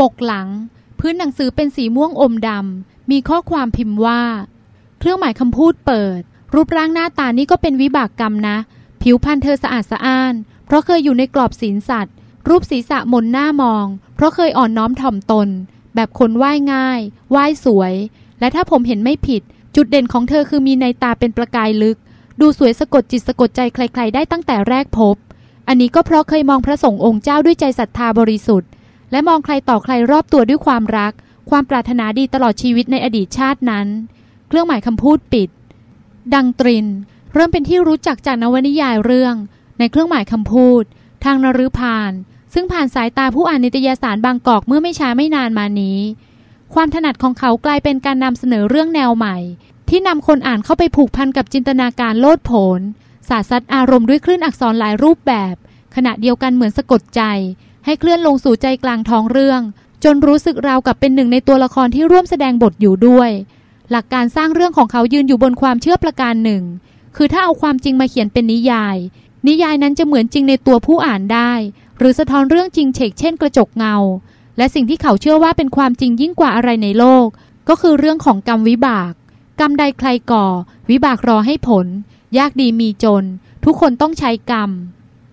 ปกหลัง พื้นหนังสือเป็นสีม่วงอมดำ มีข้อความพิมพ์ว่า เครื่องหมายคำพูดเปิด รูปร่างหน้าตานี่ก็เป็นวิบากกรรมนะ ผิวพรรณเธอสะอาดสะอ้าน เพราะเคยอยู่ในกรอบศีลสัตว์ รูปศีรษะมนหน้ามอง เพราะเคยอ่อนน้อมถ่อมตน แบบคนไหว้ง่าย ไหว้สวย และถ้าผมเห็นไม่ผิด จุดเด่นของเธอคือมีในตาเป็นประกายลึก ดูสวยสะกดจิตสะกดใจใคร ๆ ได้ตั้งแต่แรกพบ อันนี้ก็เพราะเคยมองพระสงฆ์องค์เจ้าด้วยใจศรัทธาบริสุทธิ์ และมองใครต่อใครรอบตัวด้วยความรัก ความปรารถนาดีตลอดชีวิตในอดีตชาตินั้น เครื่องหมายคำพูดปิด ดังตริน เริ่มเป็นที่รู้จักจากนวนิยายเรื่อง ในเครื่องหมายคำพูด ทางนฤพาน ซึ่งผ่านสายตาผู้อ่านนิตยสารบางกอกเมื่อไม่ช้าไม่นานมานี้ ความถนัดของเขากลายเป็นการนำเสนอเรื่องแนวใหม่ ที่นำคนอ่านเข้าไปผูกพันกับจินตนาการโลดโผนสาดซัดอารมณ์ด้วยคลื่นอักษรหลายรูปแบบ ขณะเดียวกันเหมือนสะกดใจ ให้เคลื่อนลงสู่ใจกลางท้องเรื่อง จนรู้สึกราวกับเป็นหนึ่งในตัวละครที่ร่วมแสดงบทอยู่ด้วย หลักการสร้างเรื่องของเขายืนอยู่บนความเชื่อประการหนึ่ง คือถ้าเอาความจริงมาเขียนเป็นนิยาย นิยายนั้นจะเหมือนจริงในตัวผู้อ่านได้ หรือสะท้อนเรื่องจริงเฉกเช่นกระจกเงา และสิ่งที่เขาเชื่อว่าเป็นความจริงยิ่งกว่าอะไรในโลก ก็คือเรื่องของกรรมวิบาก กรรมใดใครก่อ วิบากรอให้ผล ยากดีมีจน ทุกคนต้องใช้กรรม